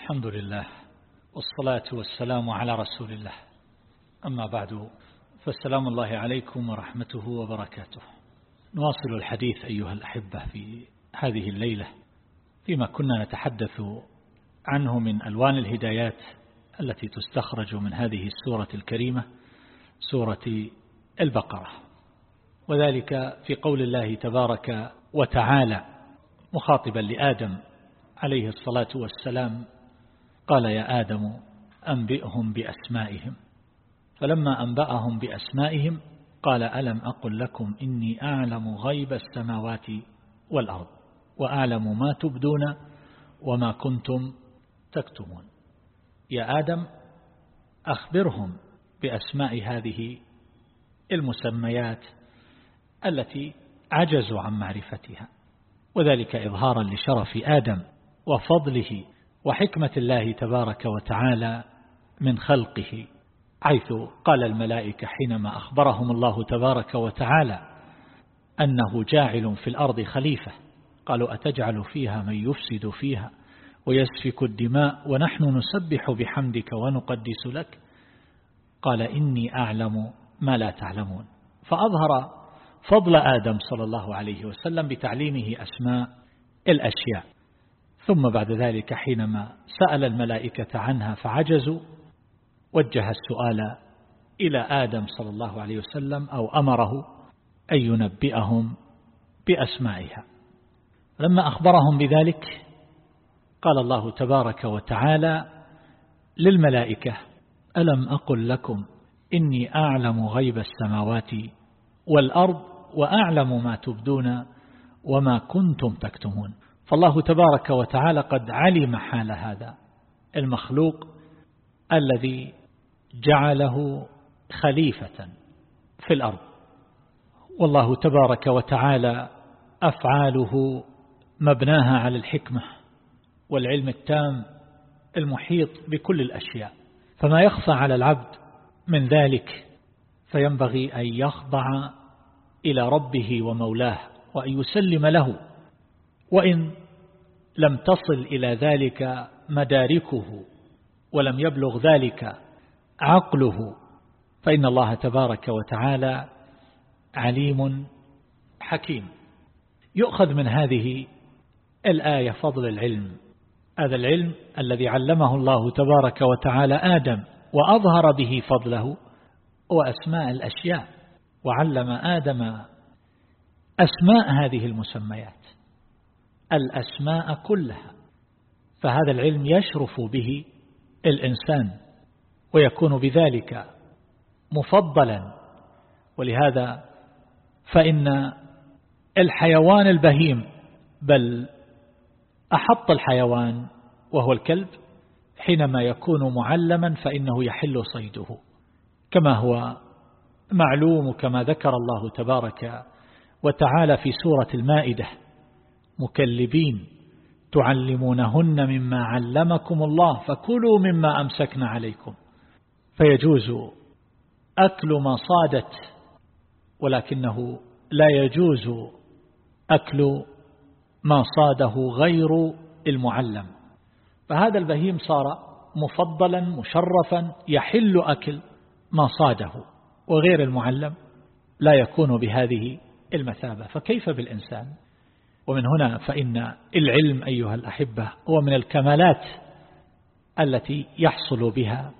الحمد لله والصلاة والسلام على رسول الله. أما بعد فالسلام الله عليكم ورحمته وبركاته. نواصل الحديث أيها الأحبة في هذه الليلة فيما كنا نتحدث عنه من ألوان الهدايات التي تستخرج من هذه السورة الكريمة سورة البقرة. وذلك في قول الله تبارك وتعالى مخاطبا لآدم عليه الصلاة والسلام قال يا آدم أنبئهم بأسمائهم. فلما أنبأهم بأسمائهم قال ألم أقل لكم إني أعلم غيب السماوات والأرض وأعلم ما تبدون وما كنتم تكتمون. يا آدم أخبرهم بأسماء هذه المسميات التي عجزوا عن معرفتها وذلك إظهارا لشرف آدم وفضله وحكمة الله تبارك وتعالى من خلقه حيث قال الملائكة حينما أخبرهم الله تبارك وتعالى أنه جاعل في الأرض خليفة قالوا أتجعل فيها من يفسد فيها ويسفك الدماء ونحن نسبح بحمدك ونقدس لك؟ قال إني أعلم ما لا تعلمون. فأظهر فضل آدم صلى الله عليه وسلم بتعليمه أسماء الأشياء. ثم بعد ذلك حينما سأل الملائكة عنها فعجزوا وجه السؤال إلى آدم صلى الله عليه وسلم أو أمره أن ينبئهم بأسمائها. لما أخبرهم بذلك قال الله تبارك وتعالى للملائكة ألم أقل لكم إني أعلم غيب السماوات والأرض وأعلم ما تبدون وما كنتم تكتمون؟ فالله تبارك وتعالى قد علم حال هذا المخلوق الذي جعله خليفة في الأرض. والله تبارك وتعالى أفعاله مبناها على الحكمة والعلم التام المحيط بكل الأشياء. فما يخفى على العبد من ذلك فينبغي أن يخضع إلى ربه ومولاه وأن يسلم له. وإن لم تصل إلى ذلك مداركه ولم يبلغ ذلك عقله فإن الله تبارك وتعالى عليم حكيم. يؤخذ من هذه الآية فضل العلم. هذا العلم الذي علمه الله تبارك وتعالى آدم وأظهر به فضله وأسماء الأشياء وعلم آدم أسماء هذه المسميات. الأسماء كلها فهذا العلم يشرف به الإنسان ويكون بذلك مفضلا. ولهذا فإن الحيوان البهيم بل أحط الحيوان وهو الكلب حينما يكون معلما فإنه يحل صيده. كما هو معلوم كما ذكر الله تبارك وتعالى في سورة المائدة. مكلبين تعلمونهن مما علمكم الله فكلوا مما أمسكنا عليكم. فيجوز أكل ما صادت ولكنه لا يجوز أكل ما صاده غير المعلم. فهذا البهيم صار مفضلا مشرفا يحل أكل ما صاده وغير المعلم لا يكون بهذه المثابة. فكيف بالإنسان؟ ومن هنا فإن العلم أيها الأحبة هو من الكمالات التي يحصل بها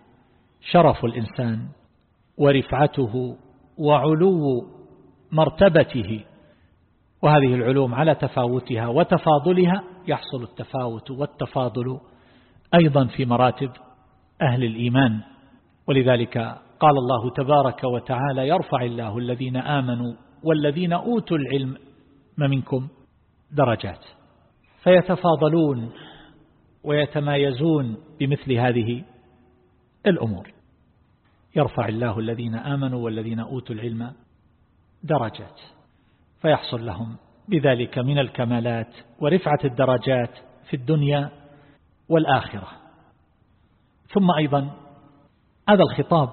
شرف الإنسان ورفعته وعلو مرتبته وهذه العلوم على تفاوتها وتفاضلها يحصل التفاوت والتفاضل أيضا في مراتب أهل الإيمان. ولذلك قال الله تبارك وتعالى يرفع الله الذين آمنوا والذين أوتوا العلم منكم درجات. فيتفاضلون ويتمايزون بمثل هذه الأمور. يرفع الله الذين آمنوا والذين أوتوا العلم درجات. فيحصل لهم بذلك من الكمالات ورفعة الدرجات في الدنيا والآخرة. ثم أيضا هذا الخطاب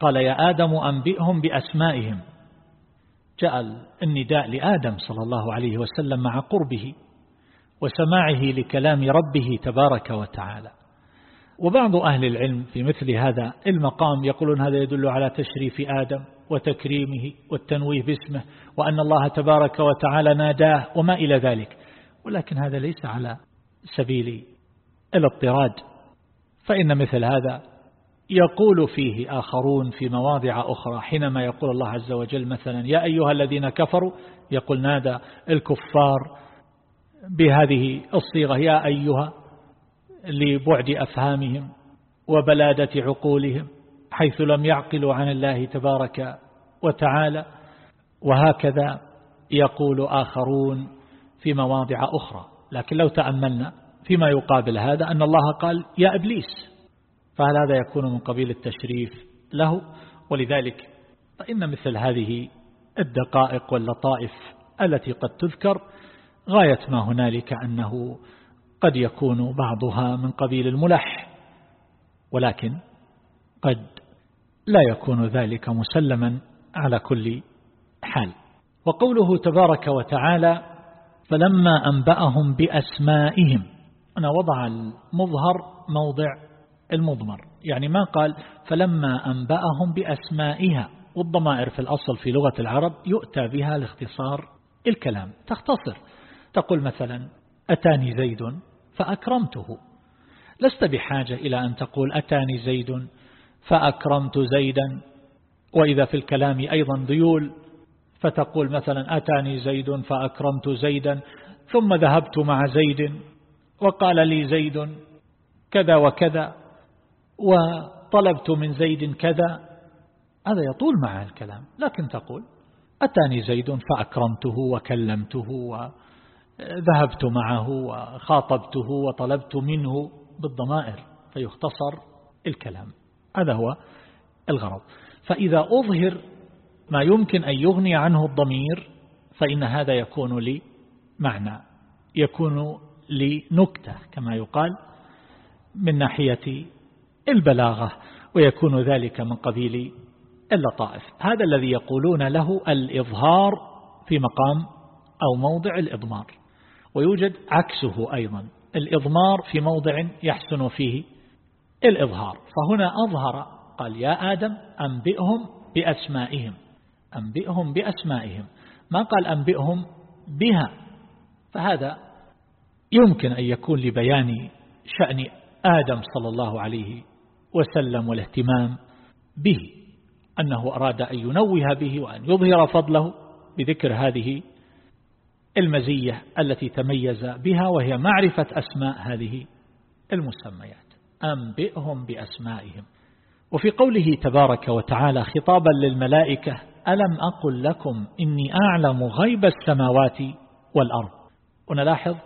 قال يا آدم أنبئهم بأسمائهم جاء النداء لآدم صلى الله عليه وسلم مع قربه وسماعه لكلام ربه تبارك وتعالى. وبعض أهل العلم في مثل هذا المقام يقولون هذا يدل على تشريف آدم وتكريمه والتنويه باسمه وأن الله تبارك وتعالى ناداه وما إلى ذلك. ولكن هذا ليس على سبيل الاضطراد. فإن مثل هذا يقول فيه آخرون في مواضع أخرى حينما يقول الله عز وجل مثلا يا أيها الذين كفروا يقول نادى الكفار بهذه الصيغة يا أيها لبعد أفهامهم وبلادة عقولهم حيث لم يعقلوا عن الله تبارك وتعالى وهكذا يقول آخرون في مواضع أخرى. لكن لو تأملنا فيما يقابل هذا أن الله قال يا إبليس فهل هذا يكون من قبيل التشريف له؟ ولذلك فإن مثل هذه الدقائق واللطائف التي قد تذكر غاية ما هنالك أنه قد يكون بعضها من قبيل الملح ولكن قد لا يكون ذلك مسلما على كل حال. وقوله تبارك وتعالى فلما أنبأهم بأسمائهم أنا وضع المظهر موضع المضمر. يعني ما قال فلما أنبأهم بأسمائها والضمائر في الأصل في لغة العرب يؤتى بها لاختصار الكلام. تختصر. تقول مثلا أتاني زيد فأكرمته. لست بحاجة إلى أن تقول أتاني زيد فأكرمت زيدا. وإذا في الكلام أيضا ذيول فتقول مثلا أتاني زيد فأكرمت زيدا ثم ذهبت مع زيد وقال لي زيد كذا وكذا. وطلبت من زيد كذا. هذا يطول مع الكلام لكن تقول أتاني زيد فأكرمته وكلمته وذهبت معه وخاطبته وطلبت منه بالضمائر فيختصر الكلام. هذا هو الغرض. فإذا أظهر ما يمكن أن يغني عنه الضمير فإن هذا يكون لي معنى يكون لنكتة كما يقال من ناحية البلاغة ويكون ذلك من قبيل اللطائف. هذا الذي يقولون له الإظهار في مقام أو موضع الإضمار. ويوجد عكسه أيضا الإضمار في موضع يحسن فيه الإظهار. فهنا أظهر قال يا آدم أنبئهم بأسمائهم. أنبئهم بأسمائهم. ما قال أنبئهم بها؟ فهذا يمكن أن يكون لبيان شأن آدم صلى الله عليه وسلم والاهتمام به أنه أراد أن ينوه به وأن يظهر فضله بذكر هذه المزية التي تميز بها وهي معرفة أسماء هذه المسميات. أنبئهم بأسمائهم. وفي قوله تبارك وتعالى خطابا للملائكة ألم أقل لكم إني أعلم غيب السماوات والأرض؟ ونلاحظ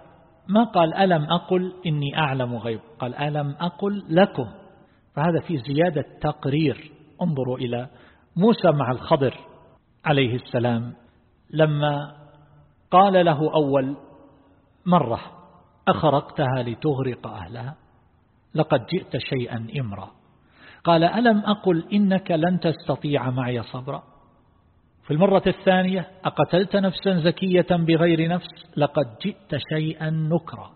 ما قال ألم أقل إني أعلم غيب؟ قال ألم أقل لكم. فهذا في زيادة تقرير. انظروا إلى موسى مع الخضر عليه السلام لما قال له أول مرة أخرقتها لتغرق أهلها؟ لقد جئت شيئا إمرا. قال ألم أقل إنك لن تستطيع معي صبرا؟ في المرة الثانية أقتلت نفسا زكية بغير نفس؟ لقد جئت شيئا نكرا.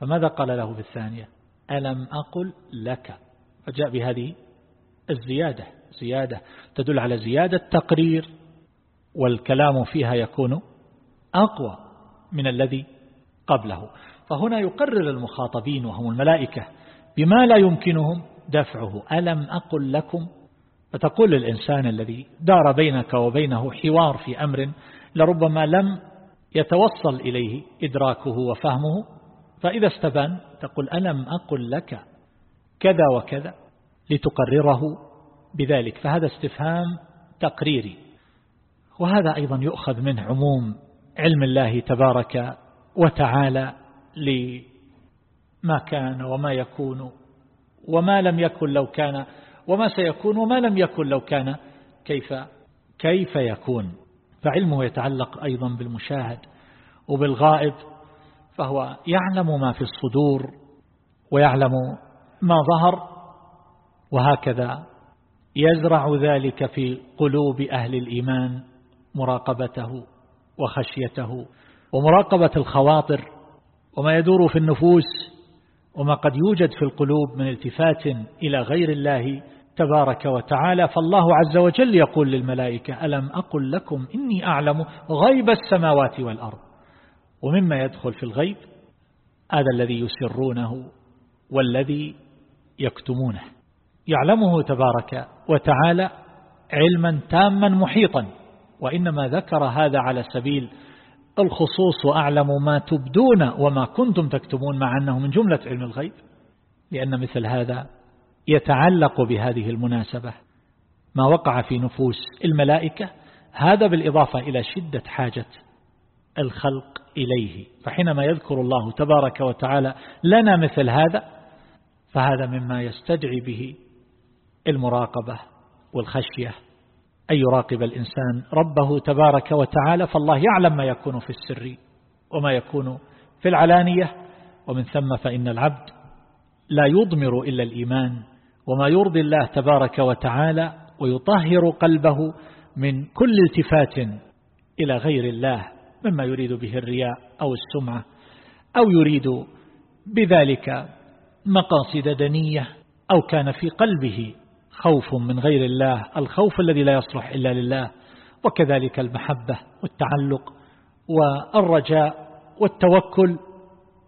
فماذا قال له في الثانية ألم أقل لك فجاء بهذه الزيادة. زيادة تدل على زيادة تقرير والكلام فيها يكون أقوى من الذي قبله. فهنا يقرر المخاطبين وهم الملائكة بما لا يمكنهم دفعه. ألم أقل لكم؟ فتقول للإنسان الذي دار بينك وبينه حوار في أمر لربما لم يتوصل إليه إدراكه وفهمه فإذا استبان تقول ألم أقل لك؟ كذا وكذا لتقرره بذلك. فهذا استفهام تقريري. وهذا أيضا يؤخذ منه عموم علم الله تبارك وتعالى لما كان وما يكون وما لم يكن لو كان وما سيكون وما لم يكن لو كان كيف كيف يكون. فعلمه يتعلق أيضا بالمشاهد وبالغائب فهو يعلم ما في الصدور ويعلم ما ظهر وهكذا يزرع ذلك في قلوب أهل الإيمان مراقبته وخشيته ومراقبة الخواطر وما يدور في النفوس وما قد يوجد في القلوب من التفات إلى غير الله تبارك وتعالى. فالله عز وجل يقول للملائكة ألم أقل لكم إني أعلم غيب السماوات والأرض ومما يدخل في الغيب؟ هذا الذي يسرونه والذي يكتمونه. يعلمه تبارك وتعالى علما تاما محيطا وإنما ذكر هذا على سبيل الخصوص وأعلم ما تبدون وما كنتم تكتمون مع أنه من جملة علم الغيب لأن مثل هذا يتعلق بهذه المناسبة. ما وقع في نفوس الملائكة هذا بالإضافة إلى شدة حاجة الخلق إليه. فحينما يذكر الله تبارك وتعالى لنا مثل هذا فهذا مما يستدعي به المراقبة والخشية أن يراقب الإنسان ربه تبارك وتعالى فالله يعلم ما يكون في السر وما يكون في العلانية. ومن ثم فإن العبد لا يضمر إلا الإيمان وما يرضي الله تبارك وتعالى ويطهر قلبه من كل التفات إلى غير الله مما يريد به الرياء أو السمعة أو يريد بذلك مقاصد دنية أو كان في قلبه خوف من غير الله الخوف الذي لا يصلح إلا لله وكذلك المحبة والتعلق والرجاء والتوكل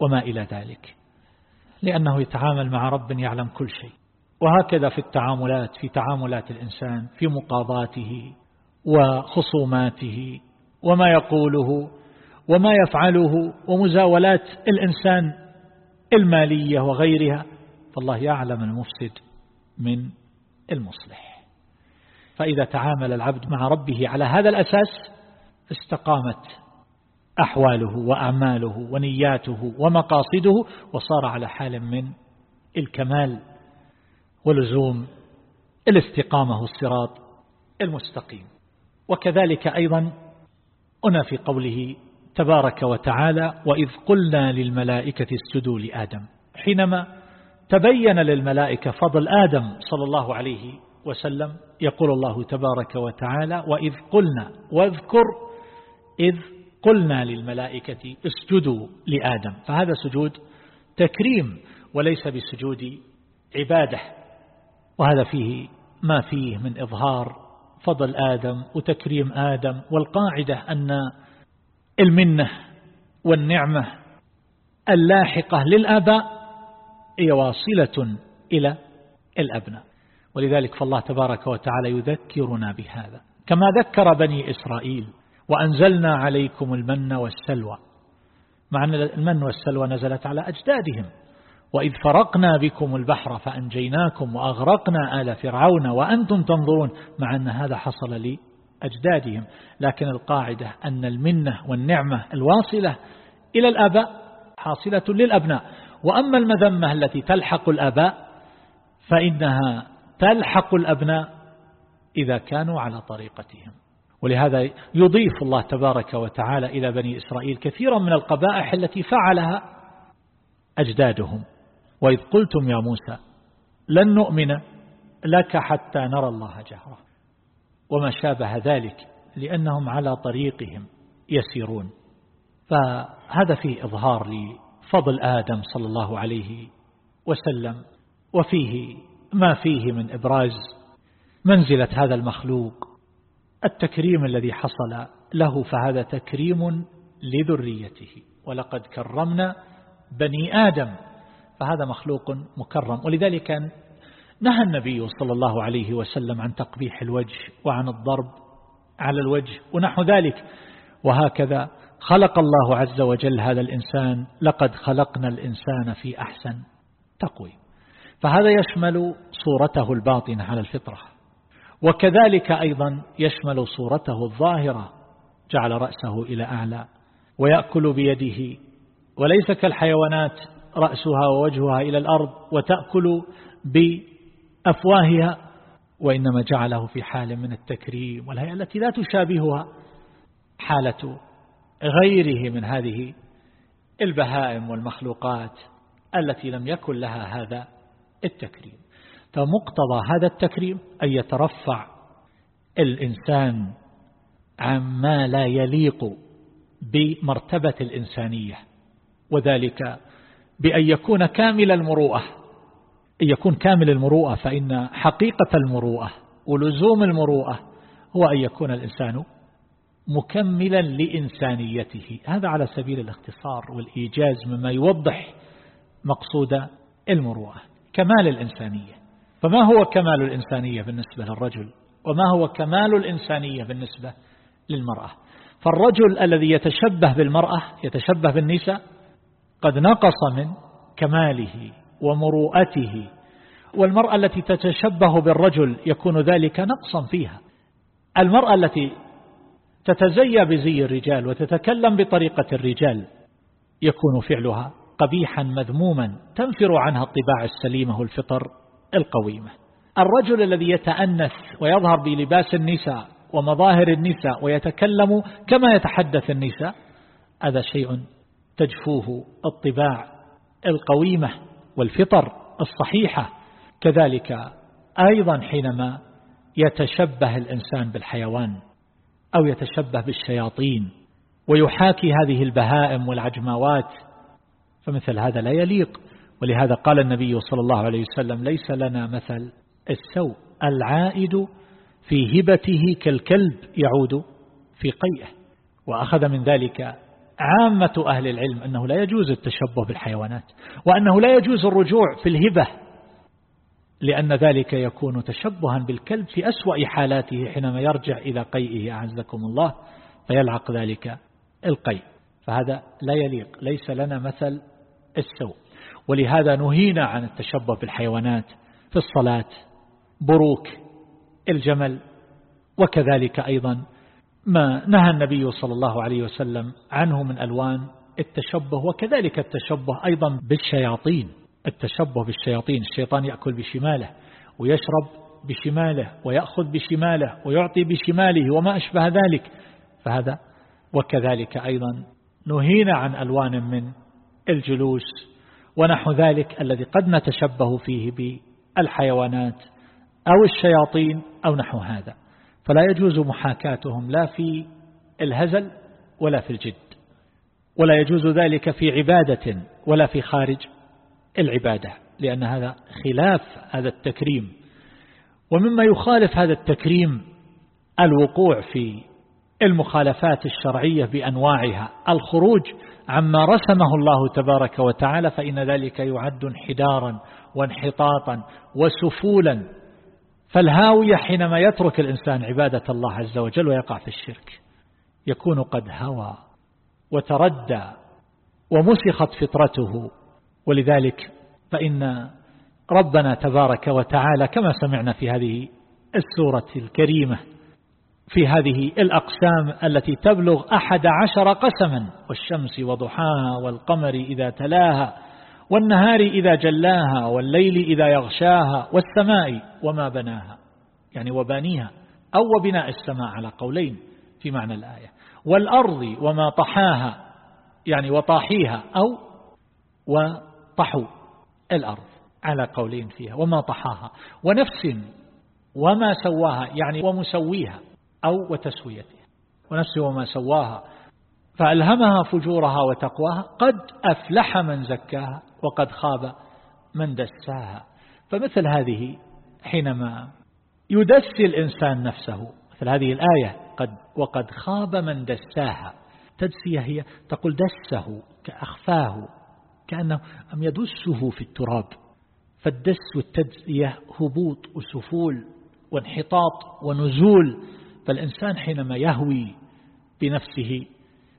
وما إلى ذلك. لأنه يتعامل مع رب يعلم كل شيء. وهكذا في التعاملات في تعاملات الإنسان في مقاضاته وخصوماته وما يقوله وما يفعله ومزاولات الإنسان المالية وغيرها فالله يعلم المفسد من المصلح. فإذا تعامل العبد مع ربه على هذا الأساس استقامت أحواله وأعماله ونياته ومقاصده وصار على حال من الكمال ولزوم الاستقامة والصراط المستقيم. وكذلك أيضا هنا في قوله تبارك وتعالى وإذ قلنا للملائكة اسجدوا لآدم. حينما تبين للملائكة فضل آدم صلى الله عليه وسلم يقول الله تبارك وتعالى وإذ قلنا واذكر إذ قلنا للملائكة اسجدوا لآدم. فهذا سجود تكريم وليس بسجود عبادة وهذا فيه ما فيه من إظهار فضل آدم وتكريم آدم والقاعدة أن المنة والنعمة اللاحقة للآباء هي واصلة إلى الأبناء. ولذلك فالله تبارك وتعالى يذكرنا بهذا. كما ذكر بني إسرائيل وأنزلنا عليكم المن والسلوى. مع أن المن والسلوى نزلت على أجدادهم. وإذ فرقنا بكم البحر فأنجيناكم وأغرقنا آل فرعون وأنتم تنظرون. مع أن هذا حصل لأجدادهم لكن القاعدة أن المنة والنعمة الواصلة إلى الآباء حاصلة للأبناء. وأما المذمة التي تلحق الآباء فإنها تلحق الأبناء إذا كانوا على طريقتهم. ولهذا يضيف الله تبارك وتعالى إلى بني إسرائيل كثيرا من القبائح التي فعلها أجدادهم. وإذ قلتم يا موسى لن نؤمن لك حتى نرى الله جهرة. وما شابه ذلك لأنهم على طريقهم يسيرون. فهذا فيه إظهار لفضل آدم صلى الله عليه وسلم وفيه ما فيه من إبراز منزلة هذا المخلوق. التكريم الذي حصل له فهذا تكريم لذريته. ولقد كرمنا بني آدم فهذا مخلوق مكرم. ولذلك نهى النبي صلى الله عليه وسلم عن تقبيح الوجه وعن الضرب على الوجه ونحو ذلك. وهكذا خلق الله عز وجل هذا الإنسان لقد خلقنا الإنسان في أحسن تقويم. فهذا يشمل صورته الباطنة على الفطرة. وكذلك أيضا يشمل صورته الظاهرة جعل رأسه إلى أعلى ويأكل بيده. وليس كالحيوانات رأسها ووجهها إلى الأرض وتأكل بأفواهها وإنما جعله في حال من التكريم. والهيئة التي لا تشابهها حالة غيره من هذه البهائم والمخلوقات التي لم يكن لها هذا التكريم. فمقتضى هذا التكريم أن يترفع الإنسان عما لا يليق بمرتبة الإنسانية وذلك بأن يكون كامل المروءة يكون كامل المروءة فإن حقيقة المروءة ولزوم المروءة هو أن يكون الإنسان مكملا لإنسانيته. هذا على سبيل الاختصار والإيجاز مما يوضح مقصود المروءة كمال الإنسانية. فما هو كمال الإنسانية بالنسبة للرجل؟ وما هو كمال الإنسانية بالنسبة للمرأة؟ فالرجل الذي يتشبه بالمرأة يتشبه بالنساء قد نقص من كماله. ومروءته والمرأة التي تتشبه بالرجل يكون ذلك نقصا فيها. المرأة التي تتزيى بزي الرجال وتتكلم بطريقة الرجال يكون فعلها قبيحا مذموما تنفر عنها الطباع السليمة والفطر القويمة. الرجل الذي يتأنث ويظهر بلباس النساء ومظاهر النساء ويتكلم كما يتحدث النساء هذا شيء تجفوه الطباع القويمة. والفطر الصحيحة. كذلك أيضا حينما يتشبه الإنسان بالحيوان أو يتشبه بالشياطين ويحاكي هذه البهائم والعجماوات فمثل هذا لا يليق. ولهذا قال النبي صلى الله عليه وسلم ليس لنا مثل السوء العائد في هبته كالكلب يعود في قيئه. وأخذ من ذلك عامة أهل العلم أنه لا يجوز التشبه بالحيوانات وأنه لا يجوز الرجوع في الهبة لأن ذلك يكون تشبها بالكلب في أسوأ حالاته حينما يرجع إلى قيئه أعزكم الله فيلعق ذلك القيء. فهذا لا يليق ليس لنا مثل السوء. ولهذا نهينا عن التشبه بالحيوانات في الصلاة بروك الجمل وكذلك أيضا ما نهى النبي صلى الله عليه وسلم عنه من ألوان التشبه وكذلك التشبه أيضا بالشياطين. التشبه بالشياطين الشيطان يأكل بشماله ويشرب بشماله ويأخذ بشماله ويعطي بشماله وما أشبه ذلك. فهذا وكذلك أيضا نهينا عن ألوان من الجلوس ونحو ذلك الذي قد نتشبه فيه بالحيوانات أو الشياطين أو نحو هذا. فلا يجوز محاكاتهم لا في الهزل ولا في الجد ولا يجوز ذلك في عبادة ولا في خارج العبادة لأن هذا خلاف هذا التكريم. ومما يخالف هذا التكريم الوقوع في المخالفات الشرعية بأنواعها الخروج عما رسمه الله تبارك وتعالى فإن ذلك يعد انحدارا وانحطاطا وسفولا فالهاوية حينما يترك الإنسان عبادة الله عز وجل ويقع في الشرك يكون قد هوى وتردى ومسخت فطرته. ولذلك فإن ربنا تبارك وتعالى كما سمعنا في هذه السورة الكريمة في هذه الأقسام التي تبلغ أحد عشر قسما والشمس وضحاها والقمر إذا تلاها والنهار إذا جلاها والليل إذا يغشاها والسماء وما بناها يعني وبانيها أو وبناء السماء على قولين في معنى الآية. والأرض وما طحاها يعني وطاحيها أو وطحوا الأرض على قولين فيها وما طحاها. ونفس وما سواها يعني ومسويها أو وتسويتها. ونفس وما سواها فألهمها فجورها وتقواها قد أفلح من زكاها وقد خاب من دساها. فمثل هذه حينما يدسي الإنسان نفسه مثل هذه الآية قد وقد خاب من دساها. تدسية هي تقول دسه كأخفاه كأنه أم يدسه في التراب. فالدس والتدسية هبوط وسفول وانحطاط ونزول. فالإنسان حينما يهوي بنفسه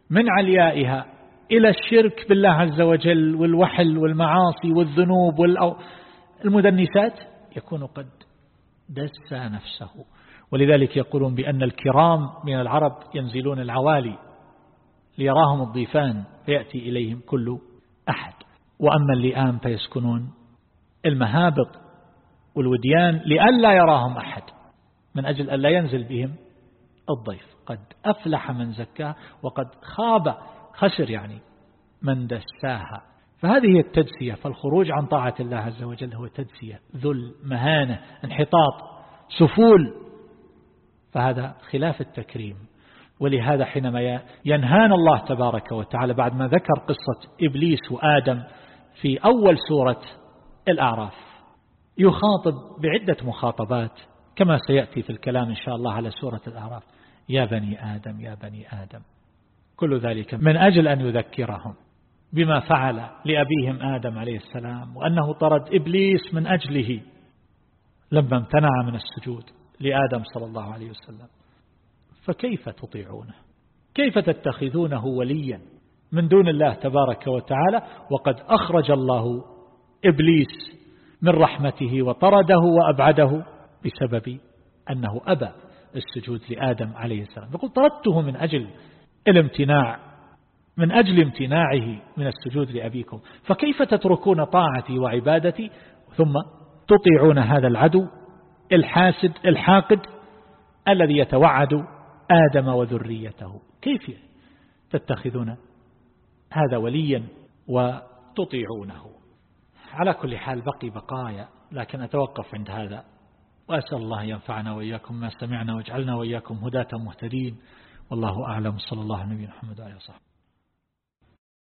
من عليائها إلى الشرك بالله عز وجل والوحل والمعاصي والذنوب والمدنسات يكون قد دس نفسه. ولذلك يقولون بأن الكرام من العرب ينزلون العوالي ليراهم الضيفان فيأتي إليهم كل أحد. وأما اللئام فيسكنون المهابط والوديان لئلا يراهم أحد من أجل أن لا ينزل بهم الضيف. قد أفلح من زكاه وقد خاب خسر يعني من دساها. فهذه هي التدسية فالخروج عن طاعة الله عز وجل هو تدسية ذل مهانة انحطاط سفول. فهذا خلاف التكريم. ولهذا حينما ينهانا الله تبارك وتعالى بعد ما ذكر قصة إبليس وآدم في أول سورة الأعراف يخاطب بعدة مخاطبات كما سيأتي في الكلام إن شاء الله على سورة الأعراف. يا بني آدم يا بني آدم. كل ذلك من أجل أن يذكرهم بما فعل لأبيهم آدم عليه السلام وأنه طرد إبليس من أجله. لما امتنع من السجود لآدم صلى الله عليه وسلم. فكيف تطيعونه؟ كيف تتخذونه وليا من دون الله تبارك وتعالى؟ وقد أخرج الله إبليس من رحمته وطرده وأبعده بسبب أنه أبى السجود لآدم عليه السلام. يقول طردته من أجل الامتناع من أجل امتناعه من السجود لأبيكم. فكيف تتركون طاعتي وعبادتي ثم تطيعون هذا العدو الحاسد الحاقد الذي يتوعد آدم وذريته؟ كيف تتخذون هذا وليا وتطيعونه؟ على كل حال بقي بقايا لكن أتوقف عند هذا. وأسأل الله ينفعنا وإياكم ما سمعنا واجعلنا وإياكم هداة مهتدين. والله أعلم. صلى الله عليه وسلم محمد وعلى صحبه